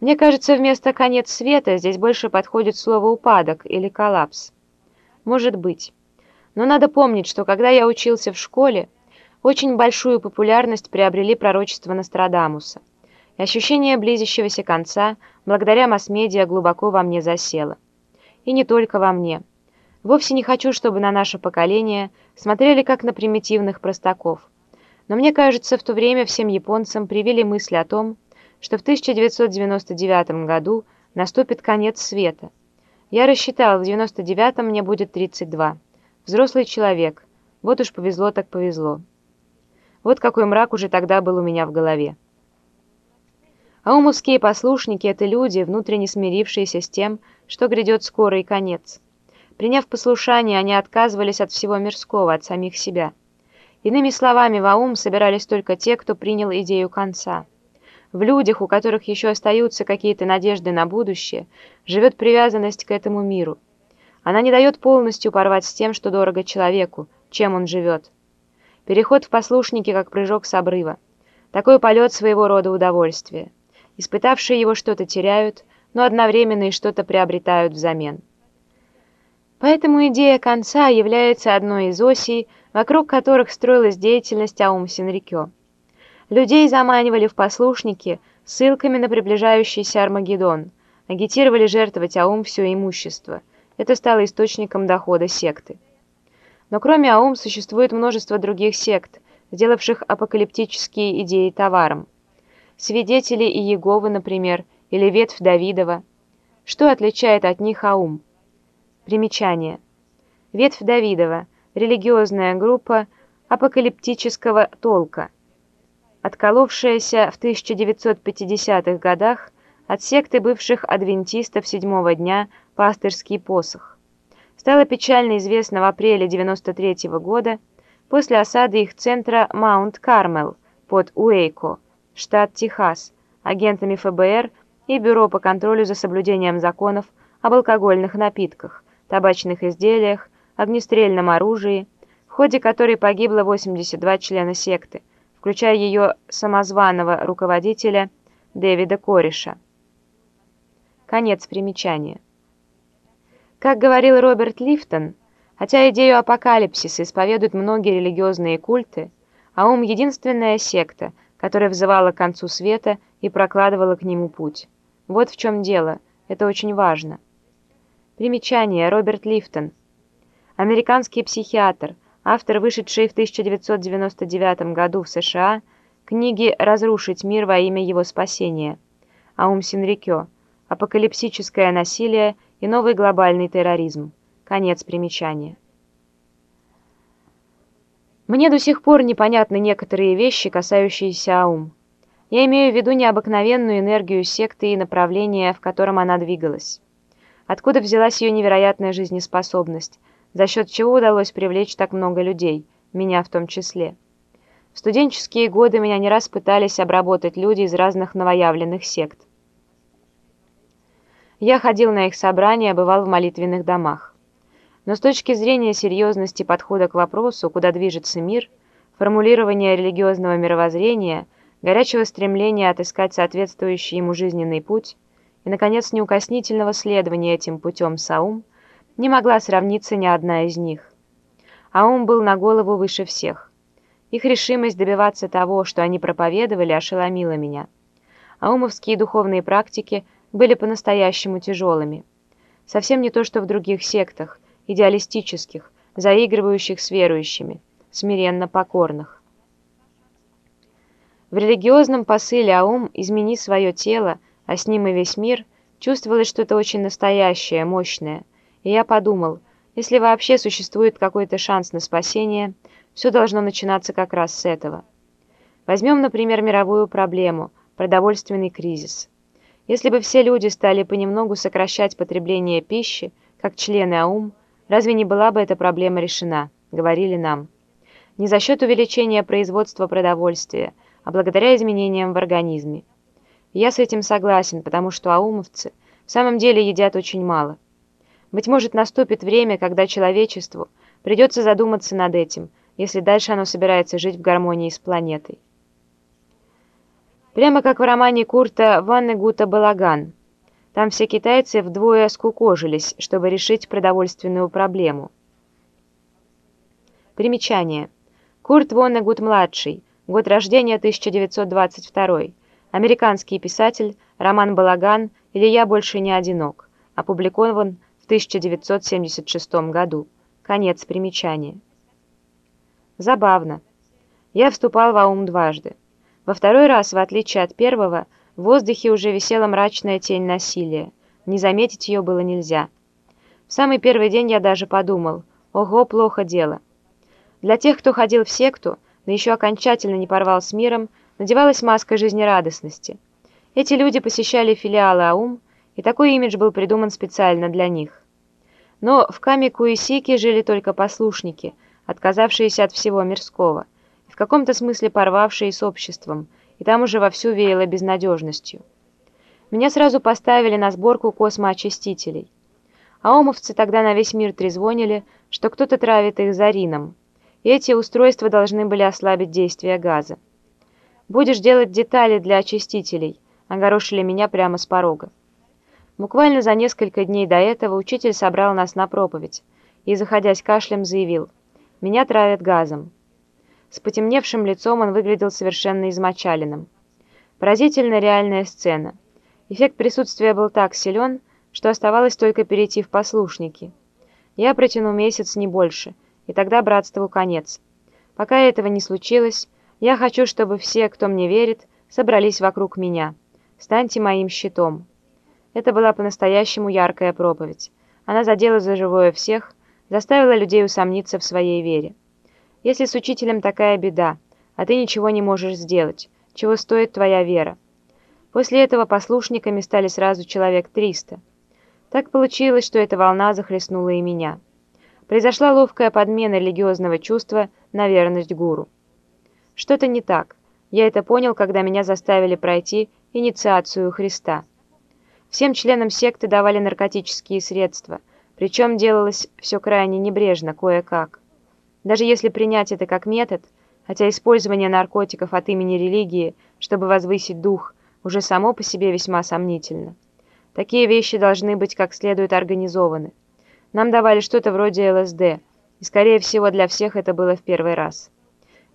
Мне кажется, вместо «конец света» здесь больше подходит слово «упадок» или «коллапс». Может быть. Но надо помнить, что когда я учился в школе, очень большую популярность приобрели пророчества Нострадамуса. И ощущение близящегося конца, благодаря масс-медиа, глубоко во мне засело. И не только во мне. Вовсе не хочу, чтобы на наше поколение смотрели как на примитивных простаков. Но мне кажется, в то время всем японцам привили мысль о том, что в 1999 году наступит конец света. Я рассчитал, в 99 мне будет 32. Взрослый человек. Вот уж повезло так повезло. Вот какой мрак уже тогда был у меня в голове. Аумовские послушники — это люди, внутренне смирившиеся с тем, что грядет скорый конец. Приняв послушание, они отказывались от всего мирского, от самих себя. Иными словами, в Аум собирались только те, кто принял идею конца. В людях, у которых еще остаются какие-то надежды на будущее, живет привязанность к этому миру. Она не дает полностью порвать с тем, что дорого человеку, чем он живет. Переход в послушники, как прыжок с обрыва. Такой полет своего рода удовольствия. Испытавшие его что-то теряют, но одновременно и что-то приобретают взамен. Поэтому идея конца является одной из осей, вокруг которых строилась деятельность Аум Синрикё. Людей заманивали в послушники ссылками на приближающийся Армагеддон, агитировали жертвовать Аум все имущество. Это стало источником дохода секты. Но кроме Аум существует множество других сект, сделавших апокалиптические идеи товаром. Свидетели Иеговы, например, или ветвь Давидова. Что отличает от них Аум? Примечание. Ветвь Давидова – религиозная группа апокалиптического толка – отколовшаяся в 1950-х годах от секты бывших адвентистов седьмого дня «Пастырский посох». Стало печально известно в апреле 93 -го года после осады их центра Маунт-Кармел под Уэйко, штат Техас, агентами ФБР и Бюро по контролю за соблюдением законов об алкогольных напитках, табачных изделиях, огнестрельном оружии, в ходе которой погибло 82 члена секты, включая ее самозваного руководителя Дэвида Кореша. Конец примечания. Как говорил Роберт Лифтон, хотя идею апокалипсиса исповедуют многие религиозные культы, Аум — единственная секта, которая взывала к концу света и прокладывала к нему путь. Вот в чем дело, это очень важно. Примечание. Роберт Лифтон. Американский психиатр — автор вышедшей в 1999 году в США книги «Разрушить мир во имя его спасения» Аум Синрикё «Апокалипсическое насилие и новый глобальный терроризм». Конец примечания. Мне до сих пор непонятны некоторые вещи, касающиеся Аум. Я имею в виду необыкновенную энергию секты и направление, в котором она двигалась. Откуда взялась ее невероятная жизнеспособность, за счет чего удалось привлечь так много людей, меня в том числе. В студенческие годы меня не раз пытались обработать люди из разных новоявленных сект. Я ходил на их собрания, бывал в молитвенных домах. Но с точки зрения серьезности подхода к вопросу, куда движется мир, формулирования религиозного мировоззрения, горячего стремления отыскать соответствующий ему жизненный путь и, наконец, неукоснительного следования этим путем Саум – не могла сравниться ни одна из них. А ум был на голову выше всех. Их решимость добиваться того, что они проповедовали, ошеломила меня. Аумовские духовные практики были по-настоящему тяжелыми. Совсем не то, что в других сектах, идеалистических, заигрывающих с верующими, смиренно покорных. В религиозном посыле Аум «измени свое тело, а с ним и весь мир» чувствовалось что-то очень настоящее, мощное – и я подумал, если вообще существует какой-то шанс на спасение, все должно начинаться как раз с этого. Возьмем, например, мировую проблему – продовольственный кризис. Если бы все люди стали понемногу сокращать потребление пищи, как члены АУМ, разве не была бы эта проблема решена, говорили нам. Не за счет увеличения производства продовольствия, а благодаря изменениям в организме. я с этим согласен, потому что аумовцы в самом деле едят очень мало – быть может, наступит время, когда человечеству придется задуматься над этим, если дальше оно собирается жить в гармонии с планетой. Прямо как в романе Курта «Ваннегута Балаган». Там все китайцы вдвое скукожились, чтобы решить продовольственную проблему. Примечание. Курт Воннегут-младший, год рождения 1922, американский писатель, роман «Балаган» или «Я больше не одинок», опубликован 1976 году. Конец примечания. Забавно. Я вступал в Аум дважды. Во второй раз, в отличие от первого, в воздухе уже висела мрачная тень насилия. Не заметить ее было нельзя. В самый первый день я даже подумал, ого, плохо дело. Для тех, кто ходил в секту, но еще окончательно не порвал с миром, надевалась маска жизнерадостности. Эти люди посещали филиалы АУМ, и такой имидж был придуман специально для них. Но в Камикуисике жили только послушники, отказавшиеся от всего мирского – в каком-то смысле порвавшие с обществом, и там уже вовсю веяло безнадежностью. Меня сразу поставили на сборку космоочистителей. Аомовцы тогда на весь мир трезвонили, что кто-то травит их зарином, и эти устройства должны были ослабить действие газа. «Будешь делать детали для очистителей», — огорошили меня прямо с порога. Буквально за несколько дней до этого учитель собрал нас на проповедь и, заходясь кашлем, заявил «Меня травят газом». С потемневшим лицом он выглядел совершенно измочаленным. Поразительно реальная сцена. Эффект присутствия был так силен, что оставалось только перейти в послушники. Я протяну месяц, не больше, и тогда братству конец. Пока этого не случилось, я хочу, чтобы все, кто мне верит, собрались вокруг меня. Станьте моим щитом. Это была по-настоящему яркая проповедь. Она задела за живое всех, заставила людей усомниться в своей вере. Если с учителем такая беда, а ты ничего не можешь сделать, чего стоит твоя вера? После этого послушниками стали сразу человек триста. Так получилось, что эта волна захлестнула и меня. Произошла ловкая подмена религиозного чувства на верность гуру. Что-то не так. Я это понял, когда меня заставили пройти инициацию Христа. Всем членам секты давали наркотические средства, причем делалось все крайне небрежно, кое-как. Даже если принять это как метод, хотя использование наркотиков от имени религии, чтобы возвысить дух, уже само по себе весьма сомнительно. Такие вещи должны быть как следует организованы. Нам давали что-то вроде ЛСД, и, скорее всего, для всех это было в первый раз.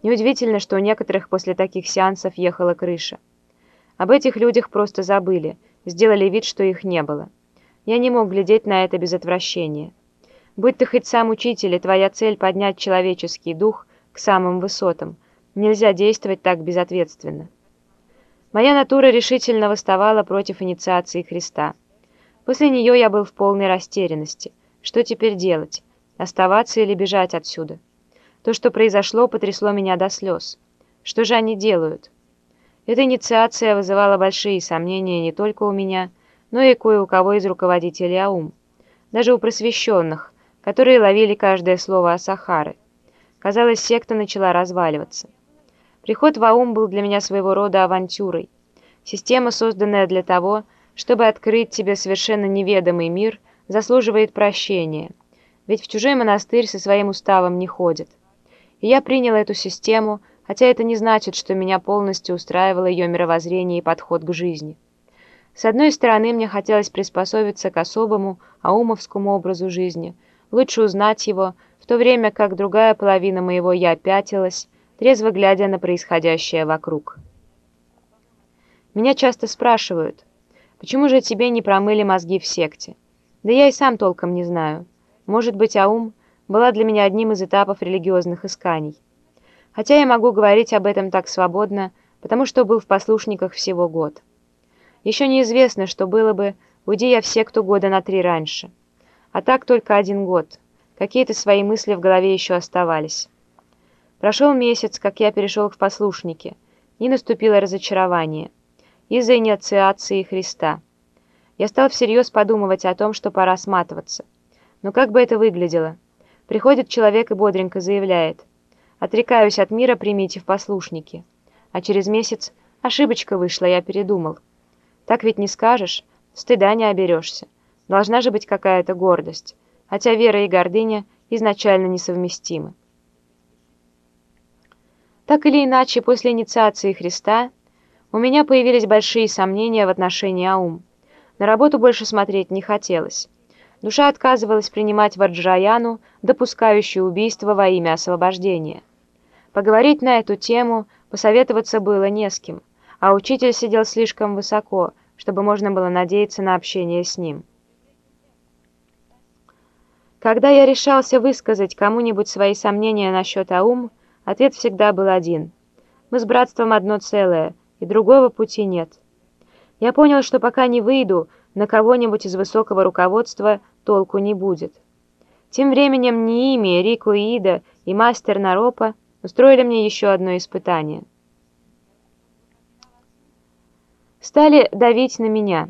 Неудивительно, что у некоторых после таких сеансов ехала крыша. Об этих людях просто забыли, сделали вид, что их не было. Я не мог глядеть на это без отвращения. Будь ты хоть сам учитель, и твоя цель поднять человеческий дух к самым высотам, нельзя действовать так безответственно. Моя натура решительно восставала против инициации Христа. После нее я был в полной растерянности. Что теперь делать? Оставаться или бежать отсюда? То, что произошло, потрясло меня до слез. Что же они делают? Эта инициация вызывала большие сомнения не только у меня, но и кое у кого из руководителей АУМ. Даже у просвещенных, которые ловили каждое слово о Сахары. Казалось, секта начала разваливаться. Приход в Аум был для меня своего рода авантюрой. Система, созданная для того, чтобы открыть тебе совершенно неведомый мир, заслуживает прощения. Ведь в чужой монастырь со своим уставом не ходят. И я принял эту систему, хотя это не значит, что меня полностью устраивало ее мировоззрение и подход к жизни. С одной стороны, мне хотелось приспособиться к особому аумовскому образу жизни – лучше узнать его, в то время как другая половина моего «я» пятилась, трезво глядя на происходящее вокруг. Меня часто спрашивают, почему же тебе не промыли мозги в секте? Да я и сам толком не знаю. Может быть, Аум была для меня одним из этапов религиозных исканий. Хотя я могу говорить об этом так свободно, потому что был в послушниках всего год. Еще неизвестно, что было бы, уйди я в секту года на три раньше. А так только один год. Какие-то свои мысли в голове еще оставались. Прошел месяц, как я перешел к послушнике, и наступило разочарование из-за инициации Христа. Я стал всерьез подумывать о том, что пора сматываться. Но как бы это выглядело? Приходит человек и бодренько заявляет «Отрекаюсь от мира, примите в послушники». А через месяц «Ошибочка вышла, я передумал». Так ведь не скажешь, стыда не оберешься. Должна же быть какая-то гордость, хотя вера и гордыня изначально несовместимы. Так или иначе, после инициации Христа У меня появились большие сомнения в отношении Аум. На работу больше смотреть не хотелось. Душа отказывалась принимать Варджаяну, допускающую убийство во имя освобождения. Поговорить на эту тему, посоветоваться было не с кем, а учитель сидел слишком высоко, чтобы можно было надеяться на общение с ним. Когда я решался высказать кому-нибудь свои сомнения насчет Аум, ответ всегда был один. Мы с братством одно целое – и другого пути нет. Я понял, что пока не выйду на кого-нибудь из высокого руководства, толку не будет. Тем временем Ниими, Рико Ида и мастер Наропа устроили мне еще одно испытание. Стали давить на меня.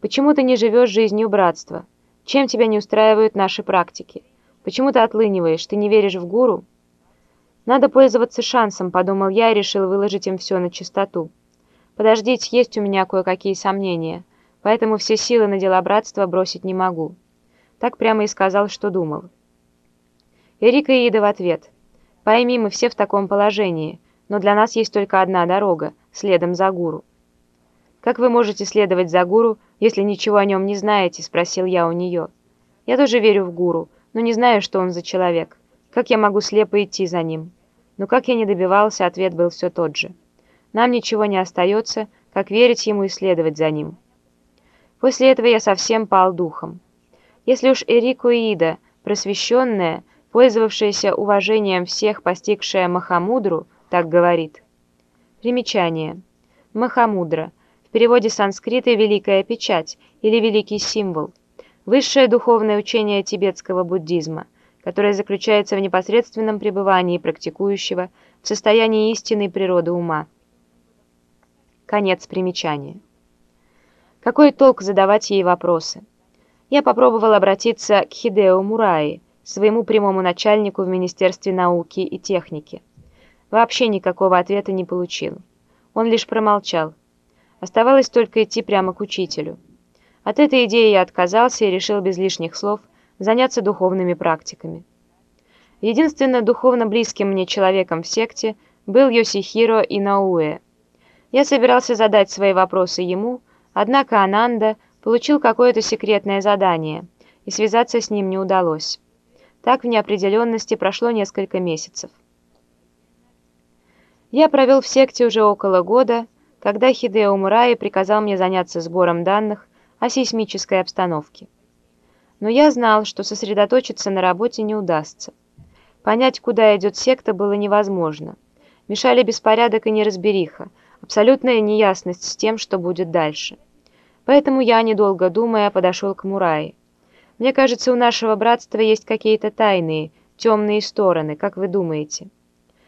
Почему ты не живешь жизнью братства? Чем тебя не устраивают наши практики? Почему ты отлыниваешь? Ты не веришь в гуру? Надо пользоваться шансом, подумал я и решил выложить им все на чистоту. Подождите, есть у меня кое-какие сомнения, поэтому все силы на дела братства бросить не могу. Так прямо и сказал, что думал. Эрика и Ида в ответ. Пойми, мы все в таком положении, но для нас есть только одна дорога, следом за гуру. «Как вы можете следовать за гуру, если ничего о нем не знаете?» – спросил я у нее. «Я тоже верю в гуру, но не знаю, что он за человек. Как я могу слепо идти за ним?» Но как я не добивался, ответ был все тот же. Нам ничего не остается, как верить ему и следовать за ним. После этого я совсем пал духом. Если уж Эрико Ида, просвещенная, пользовавшаяся уважением всех, постигшая Махамудру, так говорит. Примечание. Махамудра. В переводе санскрита «великая печать» или «великий символ». Высшее духовное учение тибетского буддизма, которое заключается в непосредственном пребывании практикующего в состоянии истинной природы ума. Конец примечания. Какой толк задавать ей вопросы? Я попробовал обратиться к Хидео Мураи, своему прямому начальнику в Министерстве науки и техники. Вообще никакого ответа не получил. Он лишь промолчал. Оставалось только идти прямо к учителю. От этой идеи я отказался и решил без лишних слов заняться духовными практиками. Единственно духовно близким мне человеком в секте был Йосихиро Инауэ, я собирался задать свои вопросы ему, однако Ананда получил какое-то секретное задание, и связаться с ним не удалось. Так в неопределенности прошло несколько месяцев. Я провел в секте уже около года, когда Хидео Мураи приказал мне заняться сбором данных о сейсмической обстановке. Но я знал, что сосредоточиться на работе не удастся. Понять, куда идет секта, было невозможно. Мешали беспорядок и неразбериха, абсолютная неясность с тем, что будет дальше. Поэтому я, недолго думая, подошел к Мураи. Мне кажется, у нашего братства есть какие-то тайные, темные стороны, как вы думаете?»